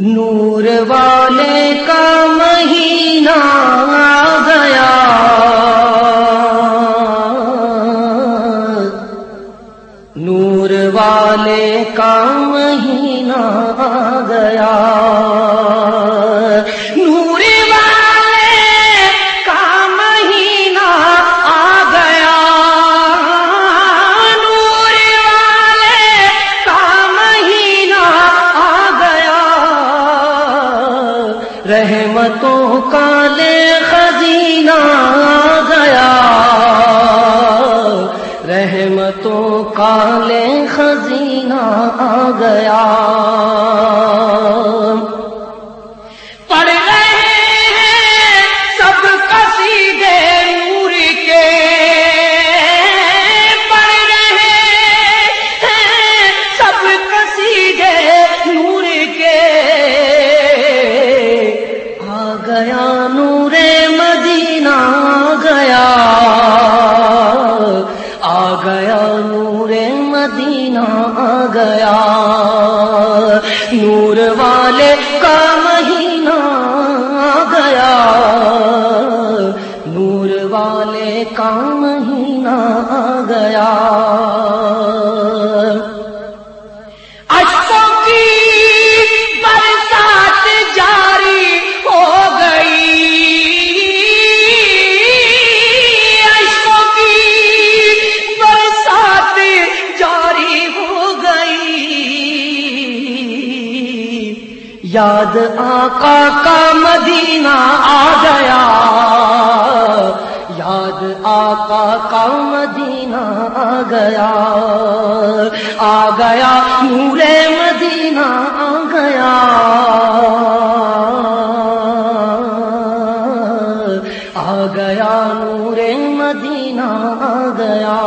نور والے کا مہینہ آ گیا۔ نور والے کا مہینہ آ گیا۔ رحمتوں کا لے خزینہ گیا۔ رحمتوں کا لے خزینہ آ گیا۔ والے کا مہینہ آ گیا اشکوں کی برسات جاری ہو گئی۔ اشکوں کی برسات جاری ہو گئی۔ یاد آقا کا مدینہ آ گیا۔ یاد آقا کا مدینہ آ گیا۔ آ گیا نور مدینہ آ گیا۔ آ گیا نور مدینہ آ گیا۔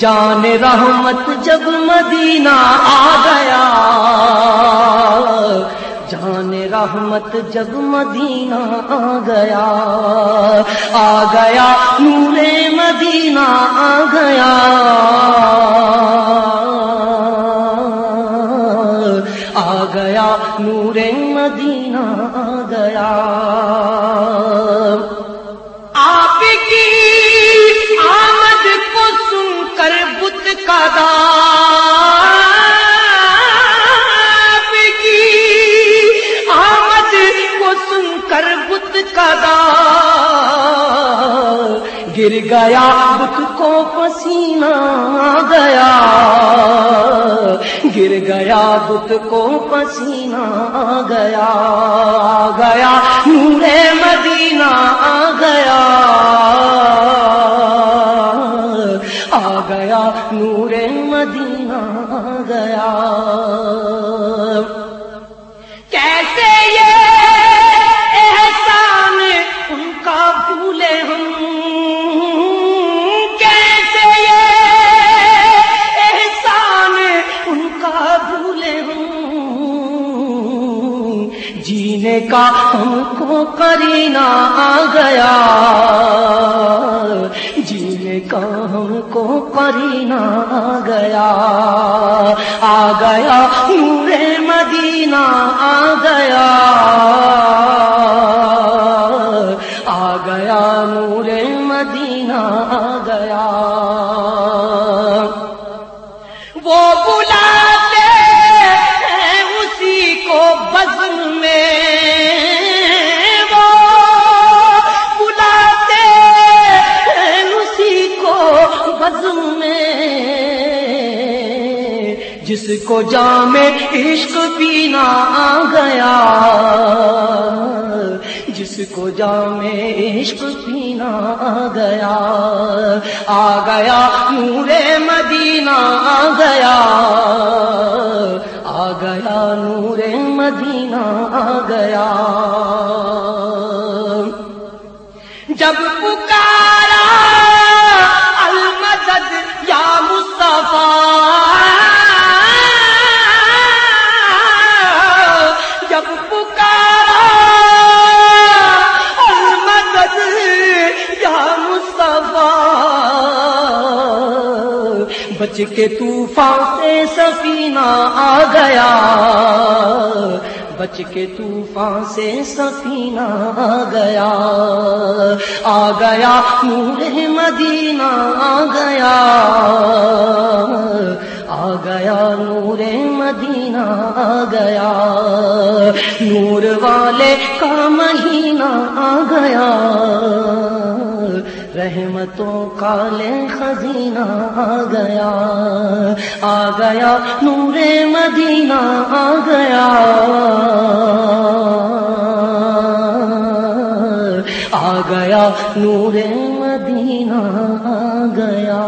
جان رحمت جب مدینہ آ گیا۔ جان رحمت جب مدینہ آ گیا۔ آ گیا نور مدینہ، آ گیا۔ آ گیا نور مدینہ، آ گیا۔ گر گیا بت کو پسینہ گیا۔ گر گیا بت کو پسینہ گیا۔ گیا، نور مدینہ آ گیا۔ آ گیا، نور مدینہ آ گیا۔ کیسے یہ احسان، ان کا بھولے ہم جینے کا ہم کو کرینا آ گیا۔ جینے کا ہم کو کرینا آ گیا۔ آ گیا نور مدینہ، آ گیا۔ آ گیا نور مدینہ، آ گیا۔ جس کو جام عشق پینا آ گیا، جس کو جام عشق پینا آ گیا آ گیا نور مدینہ، آ گیا آ گیا نور مدینہ، آ گیا۔ جب بچ کے طوفان سے سفینہ آ گیا۔ بچ کے طوفان سے سفینہ آ گیا۔ آ گیا نور مدینہ، آ گیا۔ آ گیا نور مدینہ، آ گیا۔ نور والے کا مہینہ، آ گیا۔ رحمتوں کا لے خزینہ آ گیا آ گیا، نور مدینہ آ گیا۔ آ گیا، نور مدینہ آ گیا۔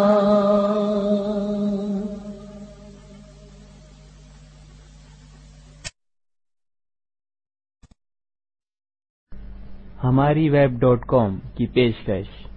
ہماری ویب ڈاٹ کام کی پیشکش۔